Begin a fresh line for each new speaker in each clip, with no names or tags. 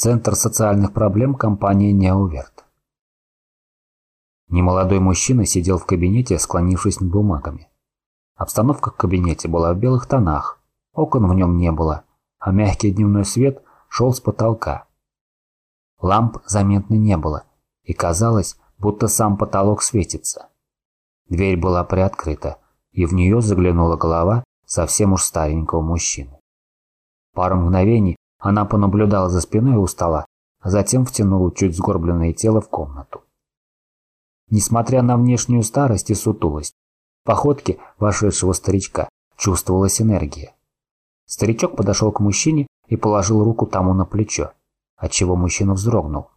Центр социальных проблем компании «Неоверт». Немолодой мужчина сидел в кабинете, склонившись над бумагами. Обстановка в кабинете была в белых тонах, окон в нем не было, а мягкий дневной свет шел с потолка. Ламп заметно не было, и казалось, будто сам потолок светится. Дверь была приоткрыта, и в нее заглянула голова совсем уж старенького мужчины. Пару мгновений она понаблюдала за спиной у стола, а затем втянула чуть сгорбленное тело в комнату. Несмотря на внешнюю старость и сутулость, в походке вошедшего старичка чувствовалась энергия. Старичок подошел к мужчине и положил руку тому на плечо, отчего мужчина вздрогнул.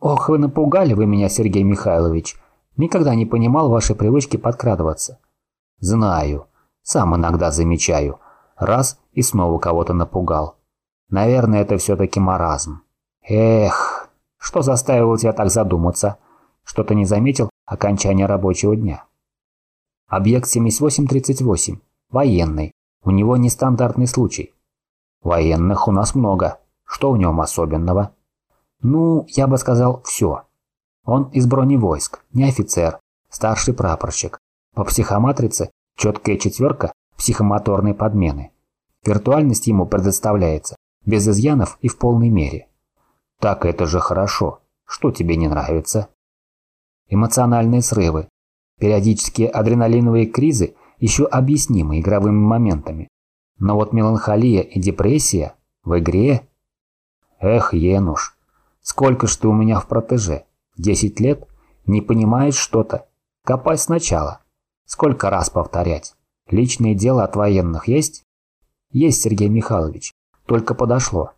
«Ох, вы напугали вы меня, Сергей Михайлович! Никогда не понимал вашей привычки подкрадываться». «Знаю. Сам иногда замечаю. Раз и снова кого-то напугал. Наверное, это все-таки маразм. Эх, что заставило тебя так задуматься? Что ты не заметил окончания рабочего дня? Объект 7838. Военный. У него нестандартный случай. Военных у нас много. Что в нем особенного? Ну, я бы сказал, все. Он из броневойск, не офицер, старший прапорщик. По психоматрице четкая четверка психомоторной подмены. Виртуальность ему предоставляется без изъянов и в полной мере. Так это же хорошо. Что тебе не нравится? Эмоциональные срывы, периодические адреналиновые кризы еще объяснимы игровыми моментами. Но вот меланхолия и депрессия в игре... Эх, Енуш, сколько ж ты у меня в протеже? Десять лет? Не понимаешь что-то? Копай сначала. Сколько раз повторять? Личное дело от военных есть? Есть, Сергей Михайлович. Только подошло.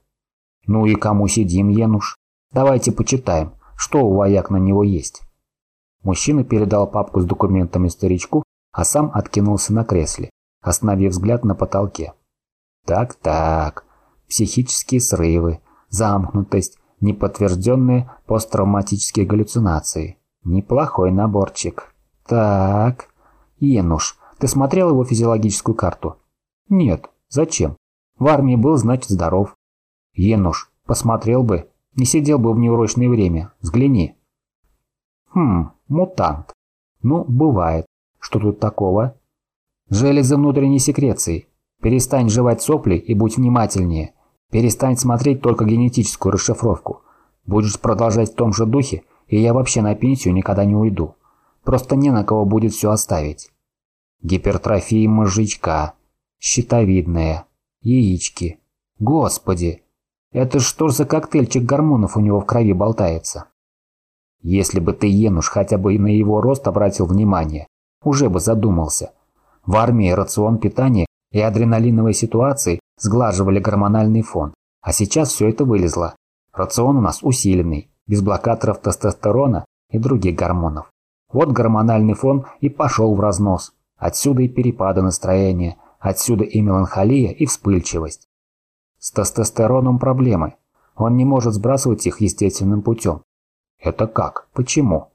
Ну и кому сидим, Енуш? Давайте почитаем, что у вояк на него есть. Мужчина передал папку с документами старичку, а сам откинулся на кресле, остановив взгляд на потолке. Так-так, психические срывы, замкнутость, неподтвержденные посттравматические галлюцинации. Неплохой наборчик. Так, Енуш, ты смотрел его физиологическую карту? Нет. Зачем? В армии был, значит, здоров. Енуш, посмотрел бы, не сидел бы в неурочное время. Взгляни. Хм, мутант. Ну, бывает. Что тут такого? Железы внутренней секреции. Перестань жевать сопли и будь внимательнее. Перестань смотреть только генетическую расшифровку. Будешь продолжать в том же духе, и я вообще на пенсию никогда не уйду. Просто не на кого будет все оставить. Гипертрофия мозжечка. Щитовидная яички. Господи, это что ж за коктейльчик гормонов у него в крови болтается? Если бы ты, Енуш, хотя бы на его рост обратил внимание, уже бы задумался. В армии рацион питания и адреналиновые ситуации сглаживали гормональный фон, а сейчас все это вылезло. Рацион у нас усиленный, без блокаторов тестостерона и других гормонов. Вот гормональный фон и пошел в разнос. Отсюда и перепады настроения – Отсюда и меланхолия, и вспыльчивость. С тестостероном проблемы. Он не может сбрасывать их естественным путем. Это как? Почему?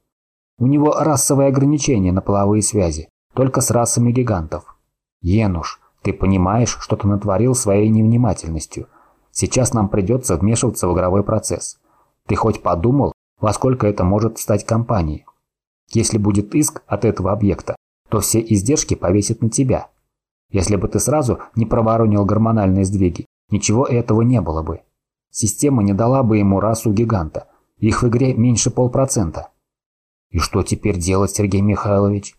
У него расовые ограничения на половые связи, только с расами гигантов. Енуш, ты понимаешь, что ты натворил своей невнимательностью. Сейчас нам придется вмешиваться в игровой процесс. Ты хоть подумал, во сколько это может стать компанией? Если будет иск от этого объекта, то все издержки повесят на тебя. Если бы ты сразу не проворонил гормональные сдвиги, ничего этого не было бы. Система не дала бы ему расу гиганта. Их в игре меньше полпроцента. И что теперь делать, Сергей Михайлович?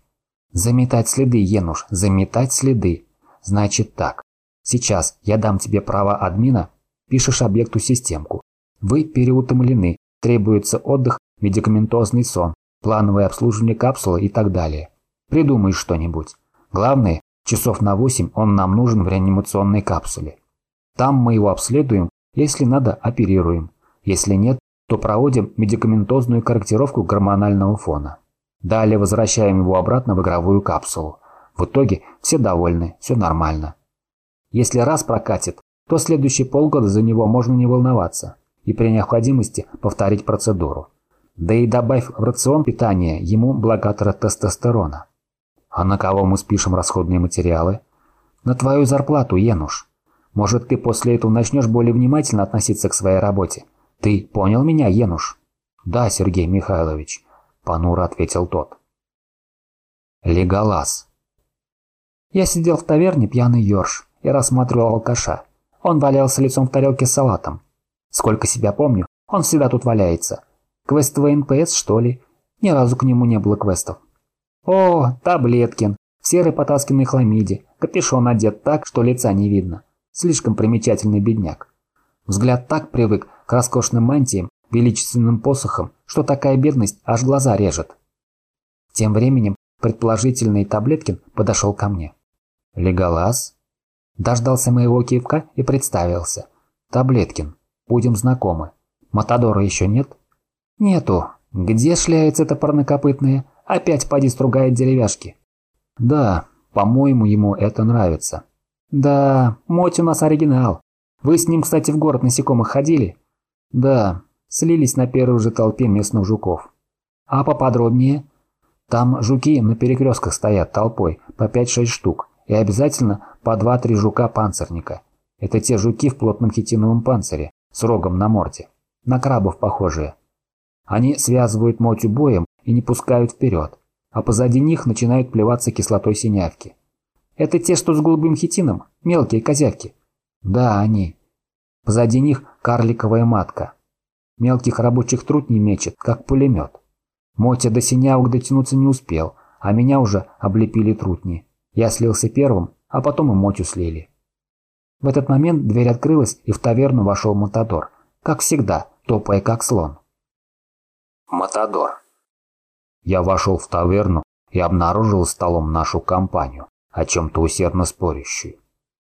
Заметать следы, Енуш, заметать следы. Значит так. Сейчас я дам тебе право админа, пишешь объекту системку. Вы переутомлены, требуется отдых, медикаментозный сон, плановое обслуживание капсулы и так далее. Придумай что-нибудь. Главное, Часов на 8 он нам нужен в реанимационной капсуле. Там мы его обследуем, если надо, оперируем. Если нет, то проводим медикаментозную корректировку гормонального фона. Далее возвращаем его обратно в игровую капсулу. В итоге все довольны, все нормально. Если раз прокатит, то следующие полгода за него можно не волноваться и при необходимости повторить процедуру. Да и добавь в рацион питания ему блокатора тестостерона. А на кого мы спишем расходные материалы? На твою зарплату, Енуш. Может, ты после этого начнешь более внимательно относиться к своей работе? Ты понял меня, Енуш? Да, Сергей Михайлович, понуро ответил тот. Леголаз. Я сидел в таверне пьяный ёрш и рассматривал алкаша. Он валялся лицом в тарелке с салатом. Сколько себя помню, он всегда тут валяется. Квестовый НПС, что ли? Ни разу к нему не было квестов. О, Таблеткин, в серой потасканной хламиде, капюшон одет так, что лица не видно. Слишком примечательный бедняк. Взгляд так привык к роскошным мантиям, величественным посохам, что такая бедность аж глаза режет. Тем временем предположительный Таблеткин подошел ко мне. Леголаз? Дождался моего кивка и представился. Таблеткин, будем знакомы. Матадора еще нет? Нету. Где шляется эта парнокопытная? Опять поди стругает деревяшки. Да, по-моему, ему это нравится. Да, Моть у нас оригинал. Вы с ним, кстати, в город насекомых ходили? Да, слились на первой же толпе местных жуков. А поподробнее? Там жуки на перекрестках стоят толпой, по 5-6 штук, и обязательно по 2-3 жука-панцирника. Это те жуки в плотном хитиновом панцире, с рогом на морде. На крабов похожие. Они связывают мотью боем и не пускают вперед, а позади них начинают плеваться кислотой синявки. Это те, что с голубым хитином? Мелкие козявки? Да, они. Позади них карликовая матка. Мелких рабочих труд не мечет, как пулемет. Мотя до синявок дотянуться не успел, а меня уже облепили трутни. Я слился первым, а потом и Мотю слили. В этот момент дверь открылась, и в таверну вошел Матадор. Как всегда, топая как слон.
Матадор.
Я вошел в таверну и обнаружил столом нашу компанию, о чем-то усердно спорящую.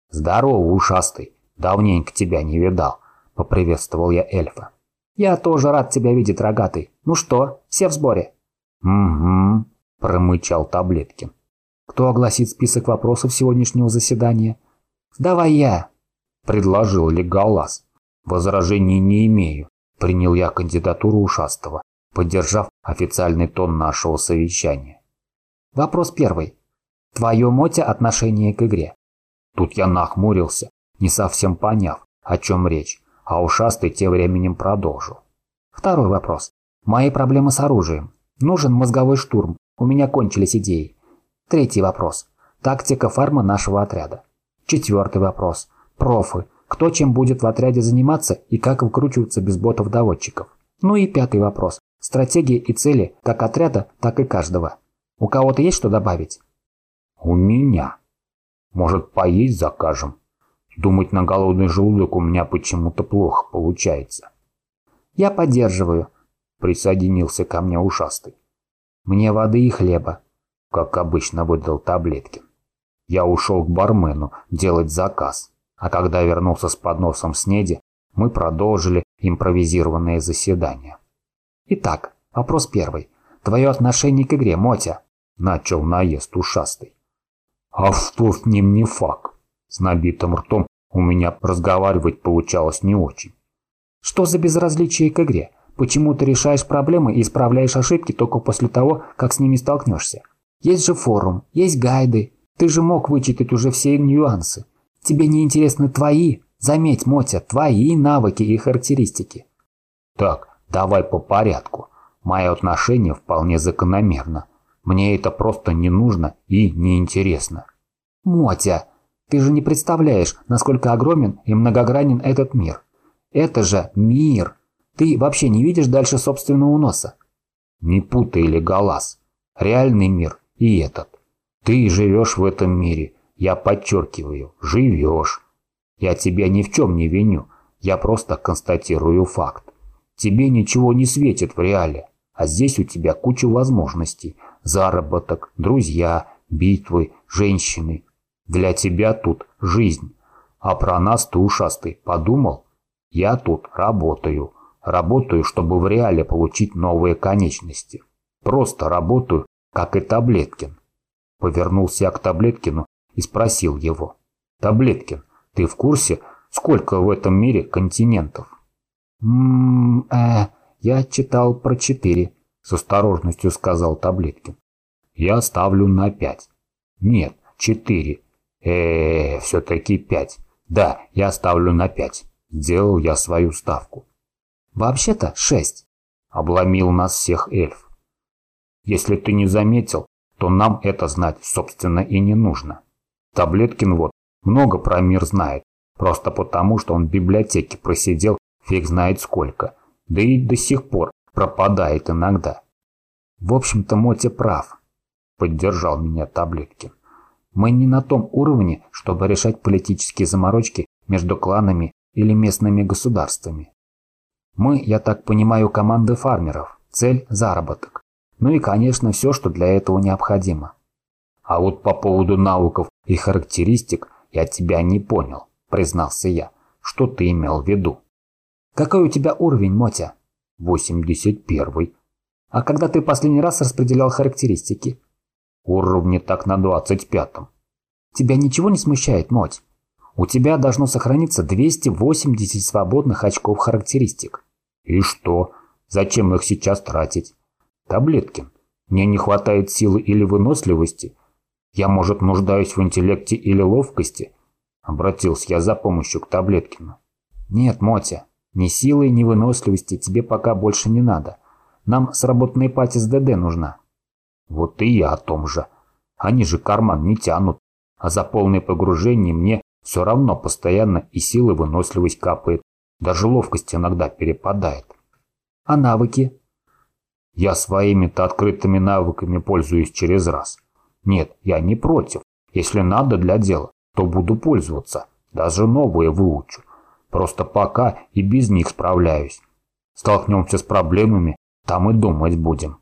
«Здорово, ушастый! Давненько тебя не видал!» — поприветствовал я эльфа.
«Я тоже рад тебя видеть, рогатый. Ну что, все в сборе?»
«Угу», — промычал Таблеткин. «Кто огласит список вопросов сегодняшнего заседания?»
«Давай я», —
предложил Леголас. «Возражений не имею», — принял я кандидатуру ушастого, поддержав официальный тон нашего совещания.
«Вопрос первый. Твое, Мотя, отношение к игре?»
Тут я нахмурился, не совсем поняв, о чем речь, а ушастый тем временем продолжил.
Второй вопрос. Мои проблемы с оружием. Нужен мозговой штурм. У меня кончились идеи. Третий вопрос. Тактика фарма нашего отряда. Четвертый вопрос. Профы. Кто чем будет в отряде заниматься и как выкручиваться без ботов-доводчиков. Ну и пятый вопрос. Стратегии и цели как отряда, так и каждого. У кого-то есть что добавить?
У меня. Может, поесть закажем? Думать на голодный желудок у меня почему-то плохо получается.
Я поддерживаю, присоединился ко мне ушастый. Мне воды и хлеба, как обычно выдал таблетки.
Я ушел к бармену делать заказ, а когда вернулся с подносом снеди, мы продолжили импровизированное заседание.
Итак, вопрос первый. Твое отношение к игре, Мотя?
Начал наезд ушастый. А что с ним не факт? С набитым ртом у меня разговаривать получалось не очень.
Что за безразличие к игре? Почему ты решаешь проблемы и исправляешь ошибки только после того, как с ними столкнешься? Есть же форум, есть гайды. Ты же мог вычитать уже все нюансы. Тебе не интересны твои, заметь, Мотя, твои навыки и характеристики.
Так, давай по порядку. Мое отношение вполне закономерно. Мне это просто не нужно и неинтересно.
Мотя, ты же не представляешь, насколько огромен и многогранен этот мир. Это же мир. Ты вообще не видишь дальше собственного носа.
Не путай, Леголас. Реальный мир и этот. Ты живешь в этом мире. Я подчеркиваю, живешь. Я тебя ни в чем не виню. Я просто констатирую факт. Тебе ничего не светит в реале. А здесь у тебя куча возможностей. Заработок, друзья, битвы, женщины, для тебя тут жизнь. А про нас ты ушастый подумал? Я тут работаю. Работаю, чтобы в реале получить новые конечности. Просто работаю, как и Таблеткин. Повернулся я к Таблеткину и спросил его. Таблеткин, ты в курсе, сколько в этом мире континентов?
Ммм, э, я читал про четыре, с осторожностью сказал Таблеткин.
Я ставлю на пять. Нет, четыре э все-таки пять. Да, я ставлю на пять. Сделал я свою ставку.
Вообще-то шесть.
Обломил нас всех эльф. Если ты не заметил, то нам это знать, собственно, и не нужно. Таблеткин вот много про мир знает, просто потому, что он в библиотеке просидел фиг знает сколько, да и до сих пор пропадает иногда.
В общем-то, Мотя прав, поддержал меня Таблеткин. Мы не на том уровне, чтобы решать политические заморочки между кланами или местными государствами. Мы, я так понимаю, команды фармеров, цель – заработок. Ну и, конечно, все, что для этого необходимо.
А вот по поводу навыков и характеристик я тебя не понял, признался я. Что ты имел в виду?
Какой у тебя уровень, Мотя?
81.
А когда ты последний раз распределял характеристики?
Уровни так на 25-м.
Тебя ничего не смущает, Моть? У тебя должно сохраниться 280 свободных очков характеристик.
И что? Зачем их сейчас тратить? Таблеткин, мне не хватает силы или выносливости. Я, может, нуждаюсь в интеллекте или ловкости? Обратился я за помощью к Таблеткину.
Нет, Мотя, ни силы, ни выносливости тебе пока больше не надо. Нам сработанная пати с ДД нужна.
Вот и я о том же. Они же карман не тянут. А за полное погружение мне все равно постоянно и силы выносливость капает. Даже ловкость иногда перепадает.
А навыки?
Я своими-то открытыми навыками пользуюсь через раз. Нет, я не против. Если надо для дела, то буду пользоваться. Даже новые выучу. Просто пока и без них справляюсь. Столкнемся с проблемами, там и думать будем.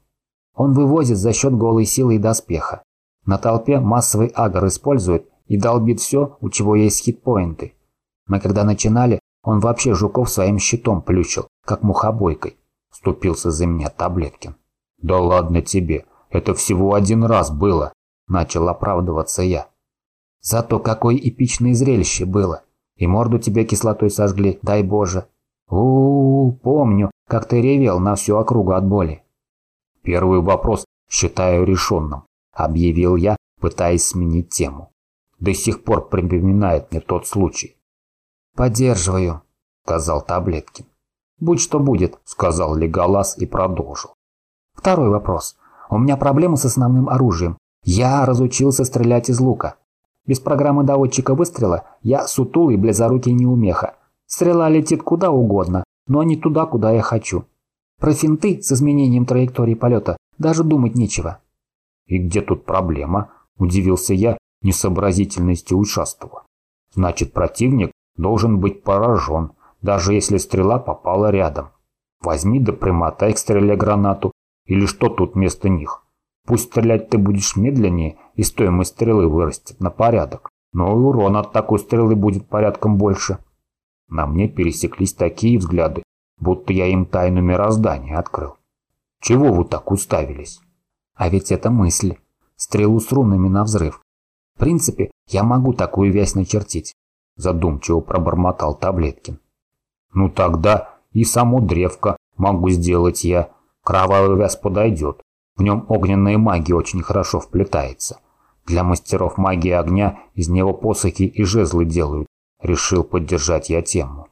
Он вывозит за счет голой силы и доспеха. На толпе массовый агр использует и долбит все, у чего есть хитпоинты. Мы когда начинали, он вообще жуков своим щитом плющил, как мухобойкой. Ступился за меня Таблеткин.
Да ладно тебе, это всего один раз было, начал оправдываться я.
Зато какое эпичное зрелище было. И морду тебе кислотой сожгли, дай боже. у, -у, помню, как ты ревел на всю округу от боли.
Первый вопрос считаю решенным, объявил я, пытаясь сменить тему. До сих пор припоминает мне тот случай.
«Поддерживаю», — сказал Таблеткин. «Будь что будет», — сказал Леголас и продолжил. «Второй вопрос. У меня проблемы с основным оружием. Я разучился стрелять из лука. Без программы доводчика выстрела я сутулый, близорукий неумеха. Стрела летит куда угодно, но не туда, куда я хочу. Про финты с изменением траектории полета даже думать нечего.
«И где тут проблема?» – удивился я несообразительностью участого. «Значит, противник должен быть поражен, даже если стрела попала рядом. Возьми да примотай к стреле гранату, или что тут вместо них?» Пусть стрелять ты будешь медленнее, и стоимость стрелы вырастет на порядок, но и урон от такой стрелы будет порядком больше. На мне пересеклись такие взгляды, будто я им тайну мироздания открыл. Чего вы так уставились?
А ведь это мысль. Стрелу с рунами на взрыв. В принципе, я могу такую вязь начертить. Задумчиво пробормотал Таблеткин.
Ну тогда и само древко могу сделать я. Кровавый вяз подойдет. В нем огненная магия очень хорошо вплетается. Для мастеров магии огня из него посохи и жезлы делают. Решил поддержать я тему.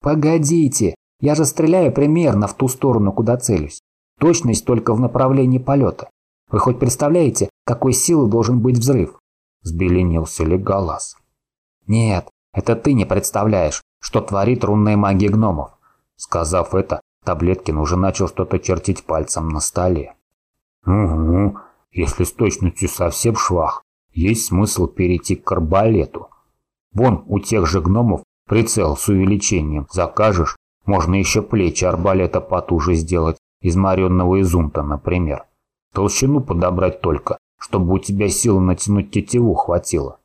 Погодите, я же стреляю примерно в ту сторону, куда целюсь. Точность только в направлении полета. Вы хоть представляете, какой силы должен быть взрыв?
Сбеленился Леголас.
Нет, это ты не представляешь, что творит рунная магия гномов.
Сказав это, Таблеткин уже начал что-то чертить пальцем на столе. Угу, если с точностью совсем швах, есть смысл перейти к арбалету. Вон у тех же гномов прицел с увеличением закажешь, можно еще плечи арбалета потуже сделать, из моренного изумта, например. Толщину подобрать только, чтобы у тебя силы натянуть тетиву хватило.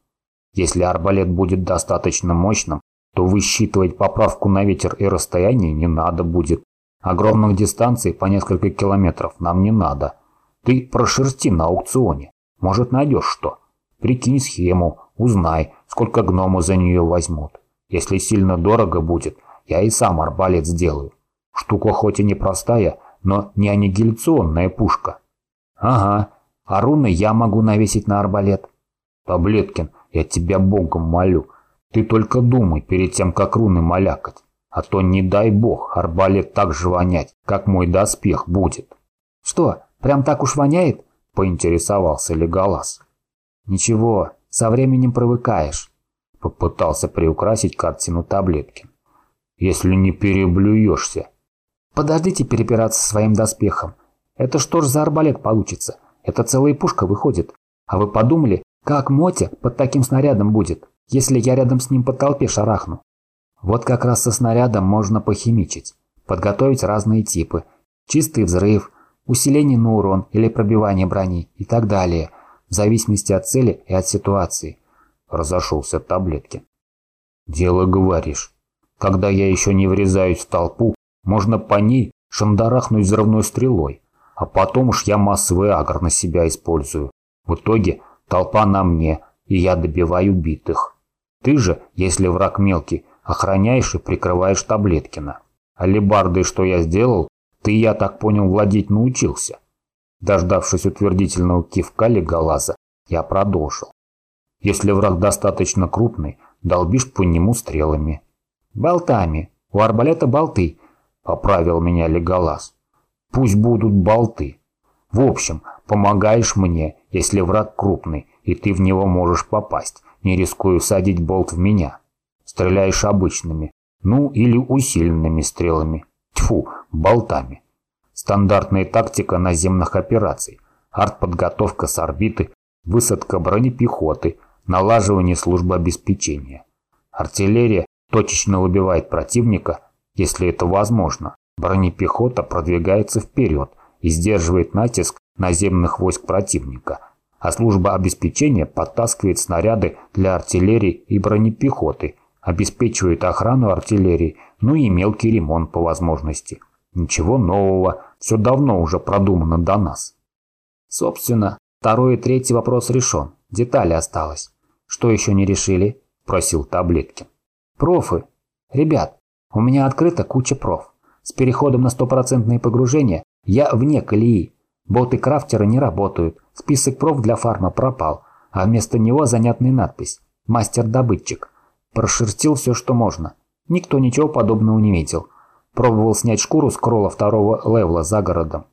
Если арбалет будет достаточно мощным, то высчитывать поправку на ветер и расстояние не надо будет. Огромных дистанций по несколько километров нам не надо. Ты прошерсти на аукционе. Может, найдешь что. Прикинь схему, узнай, сколько гномы за нее возьмут. Если сильно дорого будет, я и сам арбалет сделаю. Штука хоть и непростая, но не аннигиляционная пушка.
Ага, а руны я могу навесить на арбалет.
Таблеткин, я тебя богом молю. Ты только думай перед тем, как руны малякать. А то, не дай бог, арбалет так же вонять, как мой доспех будет.
Что, прям так уж воняет?
Поинтересовался Леголас.
Ничего, со временем привыкаешь.
Попытался приукрасить картину таблетки. Если не переблюешься.
Подождите перепираться своим доспехом. Это что ж за арбалет получится? Это целая пушка выходит. А вы подумали, как Мотя под таким снарядом будет, если я рядом с ним по толпе шарахну? Вот как раз со снарядом можно похимичить, подготовить разные типы. Чистый взрыв, усиление на урон или пробивание брони и так далее, в зависимости от цели и от ситуации.
Разошелся от таблетки. Дело говоришь. Когда я еще не врезаюсь в толпу, можно по ней шандарахнуть взрывной стрелой, а потом уж я массовый агр на себя использую. В итоге толпа на мне, и я добиваю битых. Ты же, если враг мелкий, охраняешь и прикрываешь Таблеткина. Алибардой, что я сделал, ты, я так понял, владеть научился. Дождавшись утвердительного кивка Леголаза, я продолжил. Если враг достаточно крупный, долбишь по нему стрелами.
Болтами. У арбалета болты, поправил меня Леголаз.
Пусть будут болты. В общем, помогаешь мне, если враг крупный, и ты в него можешь попасть, не рискуя садить болт в меня. Стреляешь обычными, ну или усиленными стрелами. Тьфу, болтами. Стандартная тактика наземных операций. Артподготовка с орбиты, высадка бронепехоты, налаживание службы обеспечения. Артиллерия точечно убивает противника, если это возможно. Бронепехота продвигается вперед и сдерживает натиск наземных войск противника, а служба обеспечения подтаскивает снаряды для артиллерии и бронепехоты, обеспечивает охрану артиллерии, ну и мелкий ремонт по возможности. Ничего нового, все давно уже продумано до нас.
Собственно, второй и третий вопрос решен, детали осталось. Что еще не решили? Просил Таблеткин. Профы. Ребят, у меня открыта куча проф. С переходом на стопроцентное погружение я вне колеи. Боты крафтера не работают, список проф для фарма пропал, а вместо него занятная надпись «Мастер-добытчик». Прошерстил все, что можно. Никто ничего подобного не видел. Пробовал снять шкуру с кролла второго левла за городом.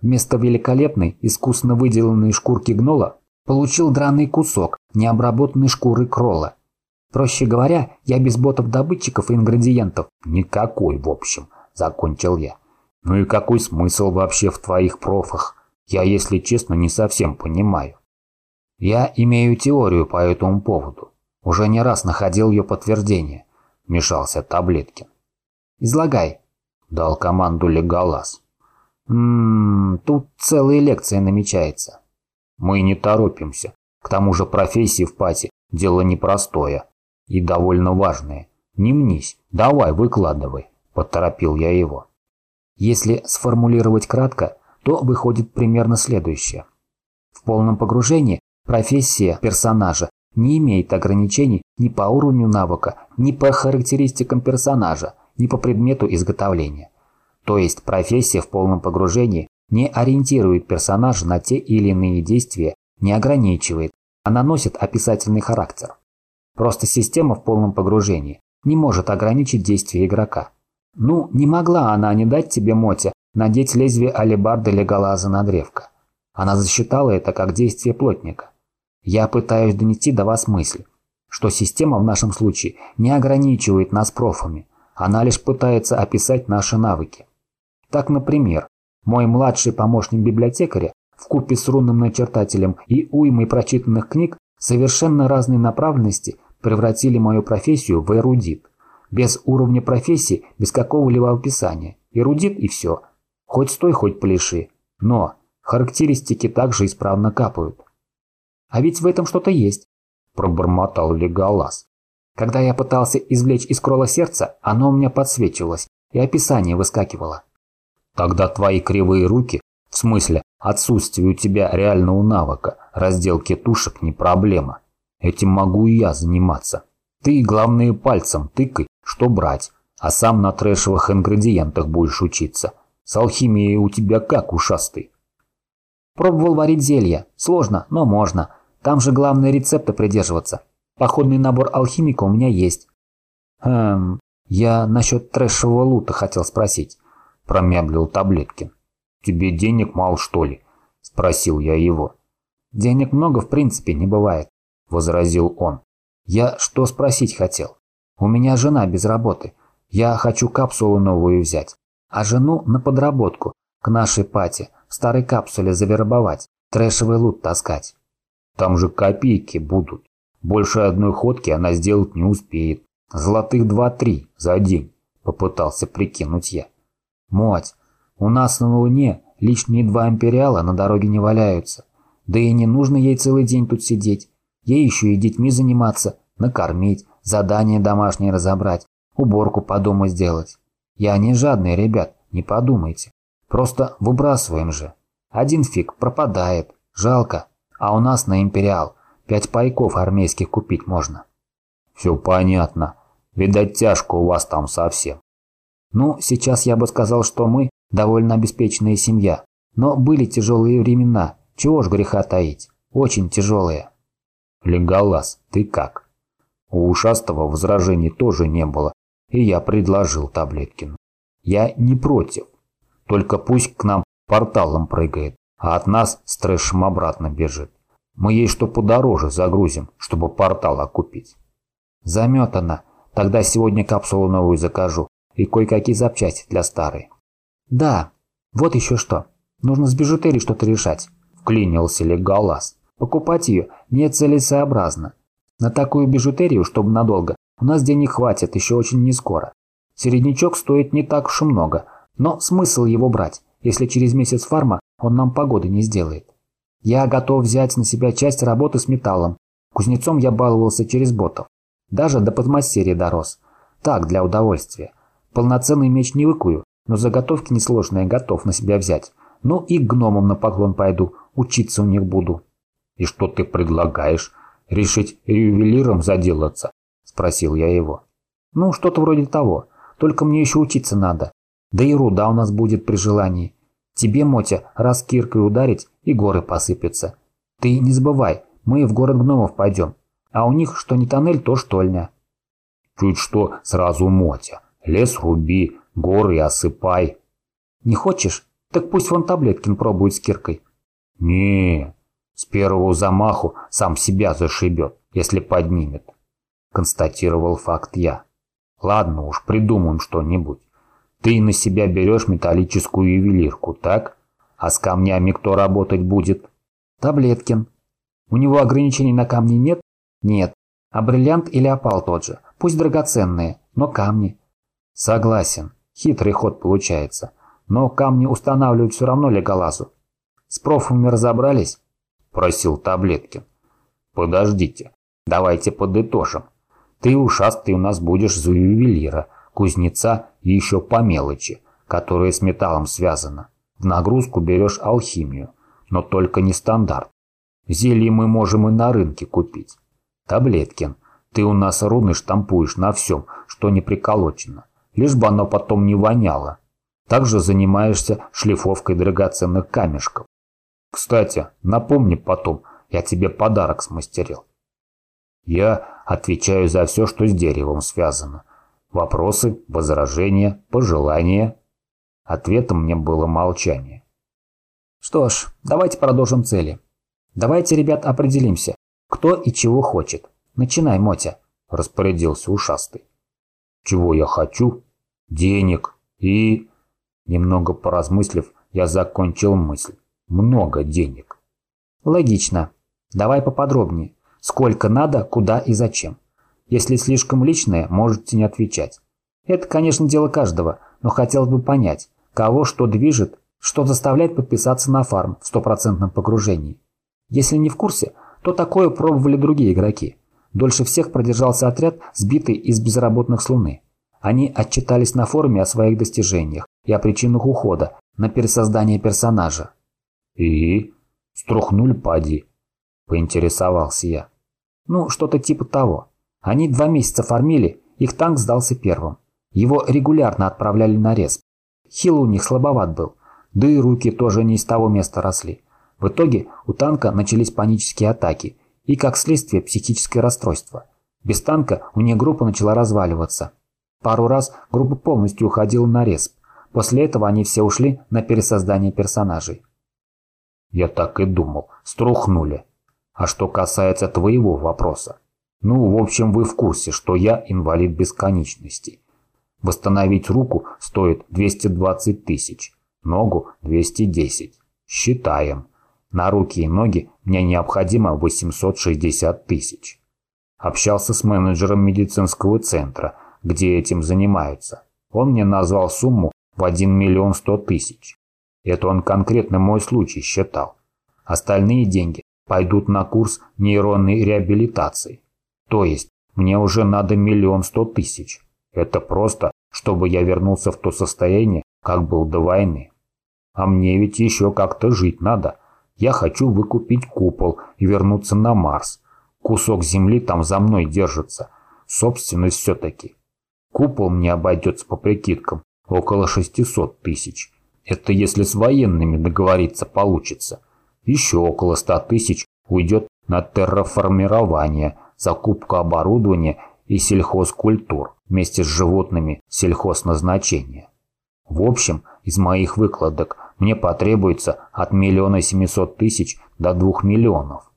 Вместо великолепной, искусно выделанной шкурки гнола получил драный кусок необработанной шкуры кролла. Проще говоря, я без ботов-добытчиков и ингредиентов.
Никакой, в общем, закончил я. Ну и какой смысл вообще в твоих профах? Я, если честно, не совсем понимаю.
Я имею теорию по этому поводу. Уже не раз находил ее подтверждение. Мешался Таблеткин. Излагай. Дал команду Леголас. Ммм, тут целая лекция намечается.
Мы не торопимся. К тому же профессии в пати – дело непростое и довольно важное. Не мнись, давай, выкладывай, поторопил я его.
Если сформулировать кратко, то выходит примерно следующее. В полном погружении профессия персонажа не имеет ограничений ни по уровню навыка, ни по характеристикам персонажа, ни по предмету изготовления. То есть профессия в полном погружении не ориентирует персонажа на те или иные действия, не ограничивает, а наносит описательный характер. Просто система в полном погружении не может ограничить действия игрока. Ну, не могла она не дать тебе, Мотя, надеть лезвие алебарды Леголаза на древко. Она засчитала это как действие плотника. Я пытаюсь донести до вас мысль, что система в нашем случае не ограничивает нас профами, она лишь пытается описать наши навыки. Так, например, мой младший помощник библиотекаря в купе с рунным начертателем и уймой прочитанных книг совершенно разной направленности превратили мою профессию в эрудит. Без уровня профессии, без какого-либо описания. Эрудит и все. Хоть стой, хоть пляши. Но характеристики также исправно капают. А ведь в этом что-то есть, пробормотал Леголас. Когда я пытался извлечь из крола сердца, оно у меня подсвечивалось, и описание выскакивало.
Тогда твои кривые руки, в смысле отсутствие у тебя реального навыка, разделки тушек не проблема. Этим могу и я заниматься. Ты, главное, пальцем тыкай, что брать, а сам на трэшевых ингредиентах будешь учиться. С алхимией у тебя как, ушастый?
Пробовал варить зелья. Сложно, но можно. Там же главное рецепта придерживаться. Походный набор алхимика у меня есть. Хм,
Я насчет трэшевого лута хотел спросить, промямлил Таблеткин. Тебе денег мало, что ли? Спросил я его. Денег много в принципе не бывает, возразил он. Я что спросить хотел? У меня жена без работы. Я хочу капсулу новую взять. А жену на подработку, к нашей пати, в старой капсуле завербовать, трэшевый лут таскать. Там же копейки будут. Больше одной ходки она сделать не успеет. Золотых два-три за день, попытался прикинуть я. Моть, у нас на Луне лишние два империала на дороге не валяются. Да и не нужно ей целый день тут сидеть. Ей еще и детьми заниматься, накормить, задания домашние разобрать, уборку по дому сделать. Я не жадный, ребят, не подумайте. Просто выбрасываем же. Один фиг пропадает, жалко. А у нас на Империал пять пайков армейских купить можно. Все понятно. Видать, тяжко у вас там совсем. Ну, сейчас я бы сказал, что мы довольно обеспеченная семья. Но были тяжелые времена, чего ж греха таить. Очень тяжелые. Леголас, ты как? У ушастого возражений тоже не было, и я предложил Таблеткину. Я не против. Только пусть к нам порталом прыгает, а от нас с трэшем обратно бежит. Мы ей что подороже загрузим, чтобы портал окупить. Заметано. Тогда сегодня капсулу новую закажу и кое-какие запчасти для старой. Да, вот еще что. Нужно с бижутерией что-то решать. Вклинился Леголас. Покупать ее нецелесообразно. На такую бижутерию, чтобы надолго, у нас денег хватит еще очень не скоро. Середнячок стоит не так уж и много, но смысл его брать, если через месяц фарма он нам погоды не сделает. Я готов взять на себя часть работы с металлом. Кузнецом я баловался через ботов. Даже до подмастерья дорос. Так, для удовольствия. Полноценный меч не выкую, но заготовки несложные готов на себя взять. Ну и к гномам на поклон пойду, учиться у них буду. И что ты предлагаешь? Решить ювелиром заделаться? Спросил я его. Ну, что-то вроде того. Только мне еще учиться надо. Да и руда у нас будет при желании. Тебе, Мотя, раз киркой ударить, и горы посыпятся. Ты не забывай, мы в город гномов пойдем. А у них что не тоннель, то штольня. Чуть что, сразу Мотя. Лес руби, горы осыпай. Не хочешь? Так пусть вон Таблеткин пробует с киркой. не с первого замаху сам себя зашибет, если поднимет. Констатировал факт я. Ладно уж, придумаем что-нибудь. Ты на себя берешь металлическую ювелирку, так? А с камнями кто работать будет? Таблеткин. У него ограничений на камни нет? Нет. А бриллиант или опал тот же. Пусть драгоценные, но камни. Согласен. Хитрый ход получается. Но камни устанавливать все равно Леголазу. С профами разобрались? Просил Таблеткин. Подождите. Давайте подытожим. Ты ушастый у нас будешь за ювелира кузнеца и еще по мелочи, которая с металлом связана. В нагрузку берешь алхимию, но только не стандарт. Зелье мы можем и на рынке купить. Таблеткин, ты у нас руны штампуешь на всем, что не приколочено, лишь бы оно потом не воняло. Также занимаешься шлифовкой драгоценных камешков. Кстати, напомни потом, я тебе подарок смастерил. Я отвечаю за все, что с деревом связано. Вопросы, возражения, пожелания. Ответом мне было молчание. Что ж, давайте продолжим цели. Давайте, ребят, определимся, кто и чего хочет. Начинай, Мотя, распорядился ушастый. Чего я хочу? Денег и... Немного поразмыслив, я закончил мысль. Много денег. Логично. Давай поподробнее. Сколько надо, куда и зачем. Если слишком личное, можете не отвечать. Это, конечно, дело каждого, но хотелось бы понять, кого что движет, что заставляет подписаться на фарм в стопроцентном погружении. Если не в курсе, то такое пробовали другие игроки. Дольше всех продержался отряд, сбитый из безработных с Луны. Они отчитались на форуме о своих достижениях и о причинах ухода на пересоздание персонажа. «И? Струхнули поди?» – поинтересовался я. «Ну, что-то типа того. Они два месяца фармили, их танк сдался первым. Его регулярно отправляли на респ. Хил у них слабоват был, да и руки тоже не из того места росли. В итоге у танка начались панические атаки и, как следствие, психическое расстройство. Без танка у них группа начала разваливаться.
Пару раз группа полностью уходила на респ. После этого они все ушли на пересоздание персонажей.
Я так и думал, струхнули. А что касается твоего вопроса. Ну, в общем, вы в курсе, что я инвалид бесконечности. Восстановить руку стоит 220 тысяч, ногу 210. Считаем. На руки и ноги мне необходимо 860 тысяч. Общался с менеджером медицинского центра, где этим занимаются. Он мне назвал сумму в 1 миллион 100 тысяч. Это он конкретно мой случай считал. Остальные деньги пойдут на курс нейронной реабилитации. То есть мне уже надо миллион сто тысяч. Это просто, чтобы я вернулся в то состояние, как был до войны. А мне ведь еще как-то жить надо. Я хочу выкупить купол и вернуться на Марс. Кусок земли там за мной держится. Собственность все-таки. Купол мне обойдется по прикидкам около 600 тысяч. Это если с военными договориться получится. Еще около 100 тысяч уйдет на терраформирование, закупку оборудования и сельхозкультур вместе с животными сельхозназначения. В общем, из моих выкладок мне потребуется от миллиона семисот тысяч до двух миллионов.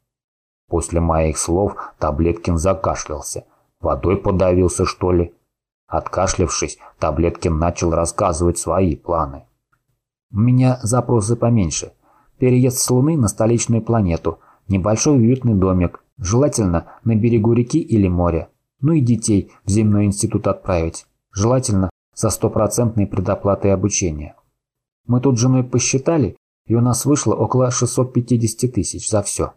После моих слов Таблеткин закашлялся. Водой подавился, что ли? Откашлявшись, Таблеткин начал рассказывать свои планы.
У меня запросы поменьше. Переезд с Луны на столичную планету, небольшой уютный домик, желательно на берегу реки или моря. Ну и детей в земной институт отправить, желательно со стопроцентной предоплатой обучения. Мы тут с женой посчитали, и у нас вышло около 650 тысяч за все.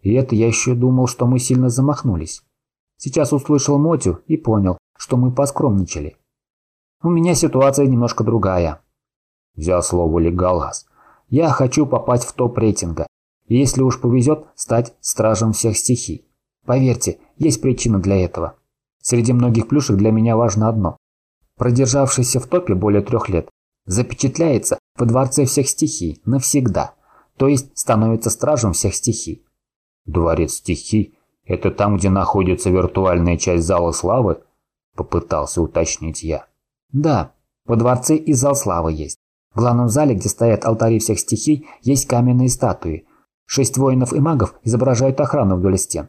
И это я еще думал, что мы сильно замахнулись. Сейчас услышал Мотю и понял, что мы поскромничали. У меня ситуация немножко другая.
Взял слово Леголас.
Я хочу попасть в топ рейтинга. Если уж повезет, стать стражем всех стихий. Поверьте, есть причина для этого. Среди многих плюшек для меня важно одно. Продержавшийся в топе более трех лет запечатляется во дворце всех стихий навсегда, то есть становится стражем всех стихий.
Дворец стихий – это там, где находится виртуальная часть зала славы? Попытался уточнить я.
Да, во дворце и зал славы есть. В главном зале, где стоят алтари всех стихий, есть каменные статуи. Шесть воинов и магов изображают охрану вдоль стен.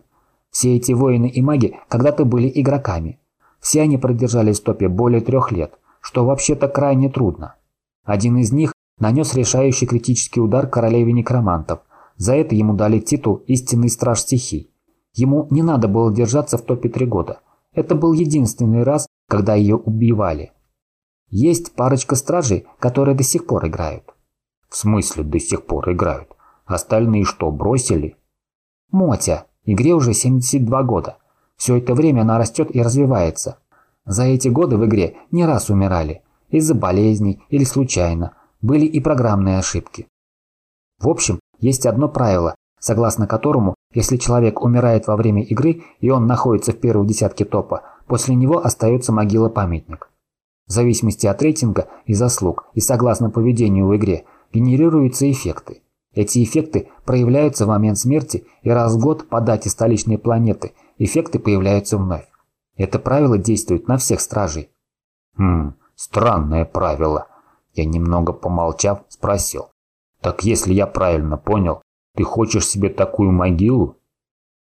Все эти воины и маги когда-то были игроками. Все они продержались в топе более трех лет, что вообще-то крайне трудно. Один из них нанес решающий критический удар королеве некромантов. За это ему дали титул «Истинный страж стихий». Ему не надо было держаться в топе три года. Это был единственный раз, когда ее убивали. Есть парочка стражей, которые до сих пор играют.
В смысле до сих пор играют? Остальные что, бросили?
Мотя. Игре уже 72 года. Все это время она растет и развивается. За эти годы в игре не раз умирали. Из-за болезней или случайно. Были и программные ошибки. В общем, есть одно правило, согласно которому, если человек умирает во время игры и он находится в первой десятке топа, после него остается могила-памятник. В зависимости от рейтинга и заслуг и согласно поведению в игре генерируются эффекты. Эти эффекты проявляются в момент смерти и раз в год по дате столичной планеты эффекты появляются вновь. Это правило действует на всех стражей.
Хм, странное правило. Я немного помолчав спросил. Так если я правильно понял, ты хочешь себе такую могилу?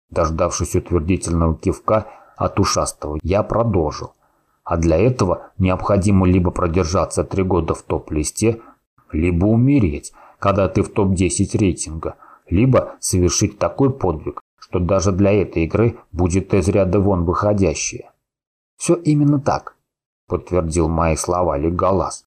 Дождавшись утвердительного кивка от ушастого, я продолжил. А для этого необходимо либо продержаться три года в топ-листе, либо умереть, когда ты в топ-10 рейтинга, либо совершить такой подвиг, что даже для этой игры будет из ряда вон выходящее.
«Все именно так», —
подтвердил мои слова Леголас.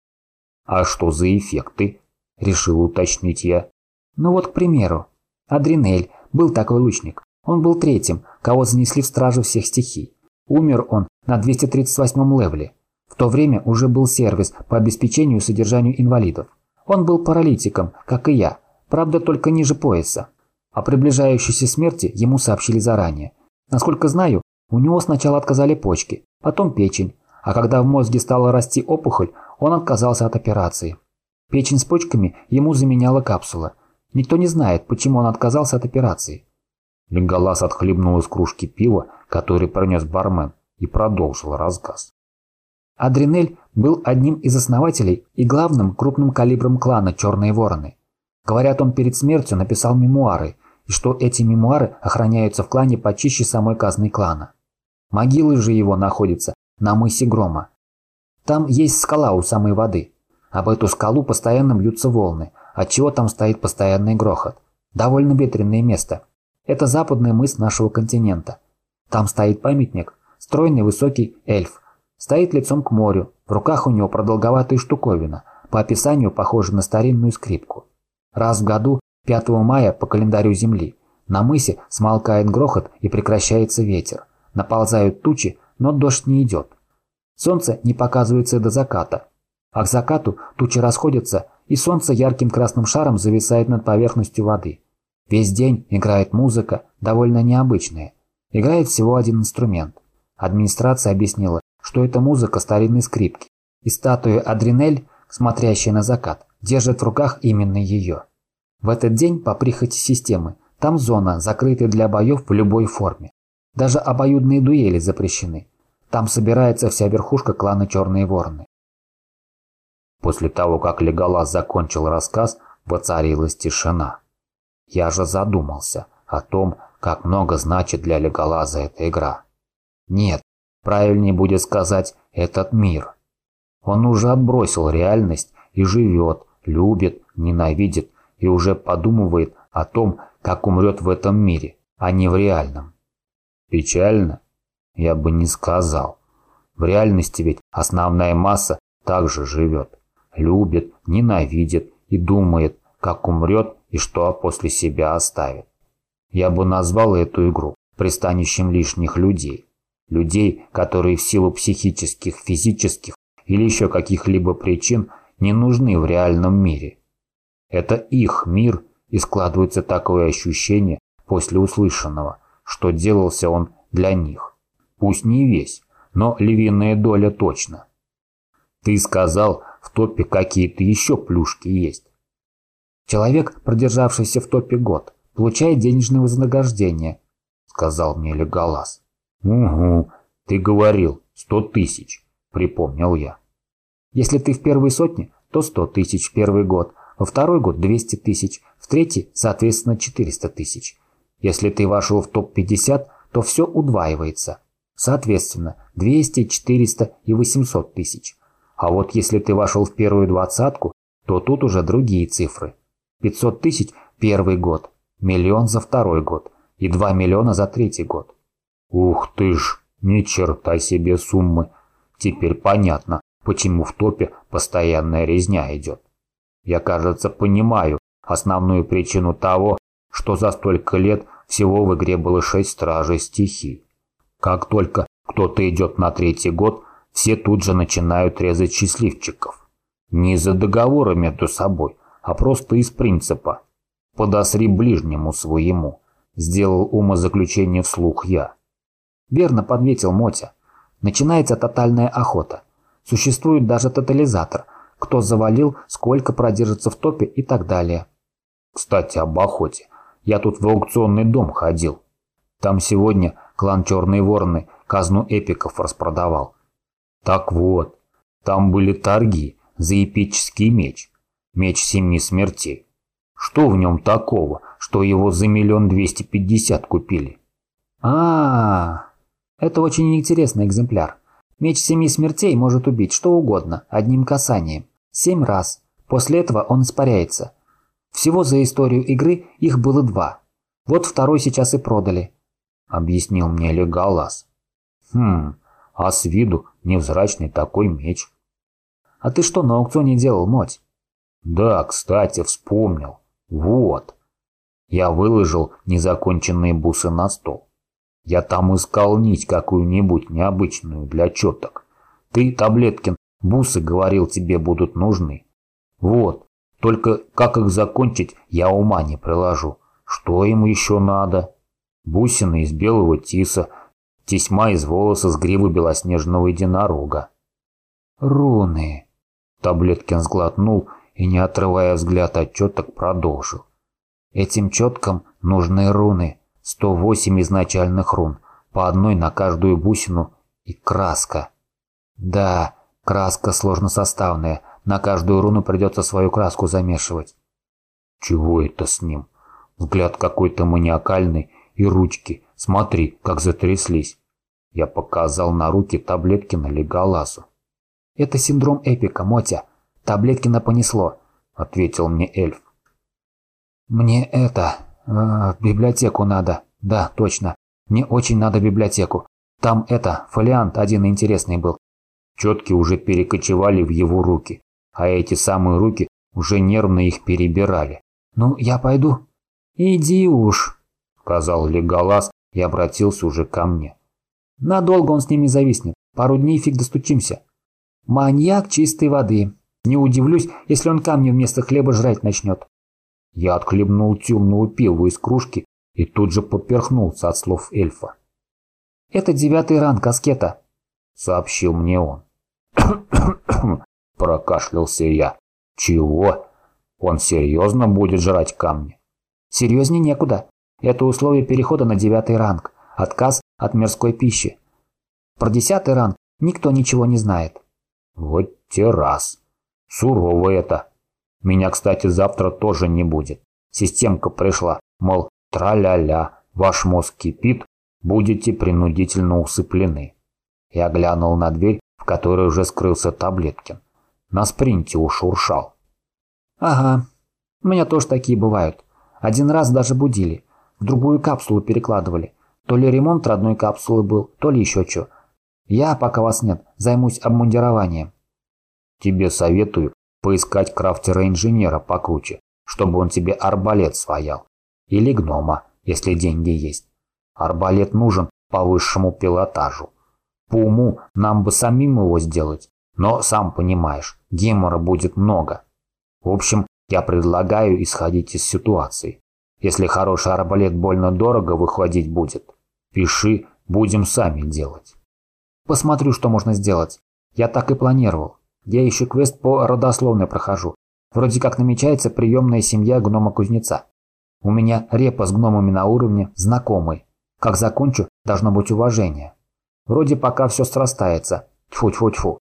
«А что за эффекты?» — решил уточнить я.
«Ну вот, к примеру, Адринель был такой лучник. Он был третьим, кого занесли в стражу всех стихий. Умер он на 238-м левеле. В то время уже был сервис по обеспечению и содержанию инвалидов. Он был паралитиком, как и я, правда только ниже пояса. О приближающейся смерти ему сообщили заранее. Насколько знаю, у него сначала отказали почки, потом печень, а когда в мозге стала расти опухоль, он отказался от операции. Печень с почками ему заменяла капсула. Никто не знает, почему он отказался от операции.
Леголас отхлебнул из кружки пива, который принес бармен, и продолжил рассказ.
Адринель был одним из основателей и главным крупным калибром клана «Черные вороны». Говорят, он перед смертью написал мемуары, и что эти мемуары охраняются в клане почище самой казны клана. Могилы же его находятся на мысе Грома. Там есть скала у самой воды. Об эту скалу постоянно бьются волны, отчего там стоит постоянный грохот. Довольно ветреное место. Это западный мыс нашего континента. Там стоит памятник, стройный высокий эльф. Стоит лицом к морю, в руках у него продолговатая штуковина, по описанию похожа на старинную скрипку. Раз в году, 5 мая по календарю Земли, на мысе смолкает грохот и прекращается ветер. Наползают тучи, но дождь не идет. Солнце не показывается до заката. А к закату тучи расходятся, и солнце ярким красным шаром зависает над поверхностью воды. Весь день играет музыка, довольно необычная. Играет всего один инструмент. Администрация объяснила, что это музыка старинной скрипки. И статуя Адринель, смотрящая на закат, держит в руках именно ее. В этот день, по прихоти системы, там зона, закрытая для боев в любой форме. Даже обоюдные дуэли запрещены. Там собирается вся верхушка клана Черные Вороны.
После того, как Леголас закончил рассказ, воцарилась тишина. Я же задумался о том, как много значит для Леголаза эта игра. Нет, правильнее будет сказать «этот мир». Он уже отбросил реальность и живет, любит, ненавидит и уже подумывает о том, как умрет в этом мире, а не в реальном. Печально? Я бы не сказал. В реальности ведь основная масса также живет. Любит, ненавидит и думает, как умрет и что после себя оставит. Я бы назвал эту игру пристанищем лишних людей. Людей, которые в силу психических, физических или еще каких-либо причин не нужны в реальном мире. Это их мир, и складывается такое ощущение после услышанного, что делался он для них. Пусть не весь, но львиная доля точно. Ты сказал, в топе какие-то еще плюшки есть.
Человек, продержавшийся в топе год, получает денежное вознаграждение, сказал мне Леголас.
Угу, ты говорил, сто тысяч, припомнил я.
Если ты в первой сотне, то сто тысяч в первый год, во второй год 200 тысяч, в третий, соответственно, 400 тысяч. Если ты вошел в топ-50, то все удваивается. Соответственно, 200, 400 и 800 тысяч. А вот если ты вошел в первую двадцатку, то тут уже другие цифры. 500 тысяч – первый год, миллион за второй год и 2 миллиона за третий год.
Ух ты ж, ни черта себе суммы. Теперь понятно, почему в топе постоянная резня идет. Я, кажется, понимаю основную причину того, что за столько лет всего в игре было шесть стражей стихий. Как только кто-то идет на третий год, все тут же начинают резать счастливчиков. Не из-за договора между собой, а просто из принципа. Подосри ближнему своему. Сделал умозаключение вслух я.
Верно подметил Мотя. Начинается тотальная охота. Существует даже тотализатор. Кто завалил, сколько продержится в топе и так далее.
Кстати, об охоте. Я тут в аукционный дом ходил. Там сегодня клан Черные Вороны казну эпиков распродавал. Так вот, там были торги за эпический меч. Меч семи смертей. Что в нем такого, что его за миллион двести пятьдесят купили?
а, -а, -а это очень интересный экземпляр. Меч семи смертей может убить что угодно, одним касанием. Семь раз. После этого он испаряется. Всего за историю игры их было два. Вот второй сейчас и продали.
Объяснил мне Леголас. Хм, а с виду невзрачный такой меч.
А ты что на аукционе делал, Моть?
Да, кстати, вспомнил. Вот. Я выложил незаконченные бусы на стол. Я там искал нить какую-нибудь необычную для четок. Ты, Таблеткин, бусы, говорил, тебе будут нужны. Вот, только как их закончить, я ума не приложу. Что ему еще надо? Бусины из белого тиса, тесьма из волоса с гривы белоснежного единорога.
Руны.
Таблеткин сглотнул и, не отрывая взгляд от четок, продолжил.
Этим четкам нужны руны. 108 изначальных рун, по одной на каждую бусину и краска. Да, Краска сложносоставная, на каждую руну придется свою краску замешивать.
Чего это с ним? Взгляд какой-то маниакальный и ручки, смотри, как затряслись. Я показал на руки таблетки на Леголасу.
Это синдром эпика, Мотя. Таблетки на понесло, ответил мне эльф. Мне это, в библиотеку надо. Да, точно. Мне очень надо библиотеку. Там это, фолиант один интересный был.
Четки уже перекочевали в его руки а эти самые руки уже нервно их перебирали.
«Ну, я пойду». «Иди уж», —
сказал Леголас и обратился уже ко мне.
«Надолго он с ними зависнет. Пару дней фиг достучимся. Маньяк чистой воды. Не удивлюсь, если он камни вместо хлеба жрать начнет».
Я отхлебнул темную пиву из кружки и тут же поперхнулся от слов эльфа.
«Это девятый ранг аскета», —
сообщил мне он. Прокашлялся я. Чего? Он серьезно будет жрать камни?
Серьезнее некуда. Это условие перехода на девятый ранг. Отказ от мирской пищи. Про десятый ранг никто ничего не знает.
Вот те раз. Сурово это. Меня, кстати, завтра тоже не будет. Системка пришла, мол, тра-ля-ля, ваш мозг кипит, будете принудительно усыплены. Я глянул на дверь, в которой уже скрылся Таблеткин на спринте ушуршал.
Ага, у меня тоже такие бывают. Один раз даже будили, в другую капсулу перекладывали. То ли ремонт родной капсулы был, то ли еще что. Я, пока вас нет, займусь обмундированием.
Тебе советую поискать крафтера-инженера покруче, чтобы он тебе арбалет своял. Или гнома, если деньги есть. Арбалет нужен по высшему пилотажу. По уму нам бы самим его сделать, но, сам понимаешь, гемора будет много. В общем, я предлагаю исходить из ситуации. Если хороший арбалет больно дорого выходить будет, пиши, будем сами делать.
Посмотрю, что можно сделать. Я так и планировал. Я еще квест по родословной прохожу. Вроде как намечается приемная семья гнома-кузнеца. У меня репа с гномами на уровне знакомый. Как закончу, должно быть уважение. Вроде пока все срастается. Тьфу-тьфу-тьфу.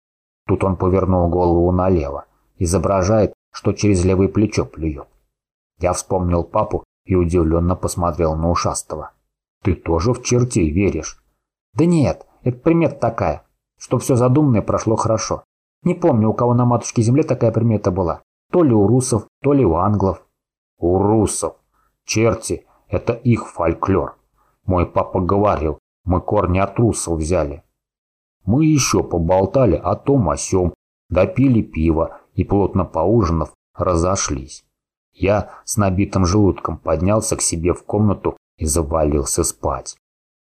Тут он повернул голову налево, изображает, что через левое плечо плюет. Я вспомнил папу и удивленно посмотрел на ушастого. «Ты тоже в чертей веришь?»
«Да нет, это примета такая, что все задуманное прошло хорошо. Не помню, у кого на матушке земле такая примета была. То ли у русов, то ли у англов».
«У русов. Черти – это их фольклор. Мой папа говорил, мы корни от русов взяли. Мы еще поболтали о том о сём, допили пиво и, плотно поужинав, разошлись. Я с набитым желудком поднялся к себе в комнату и завалился спать.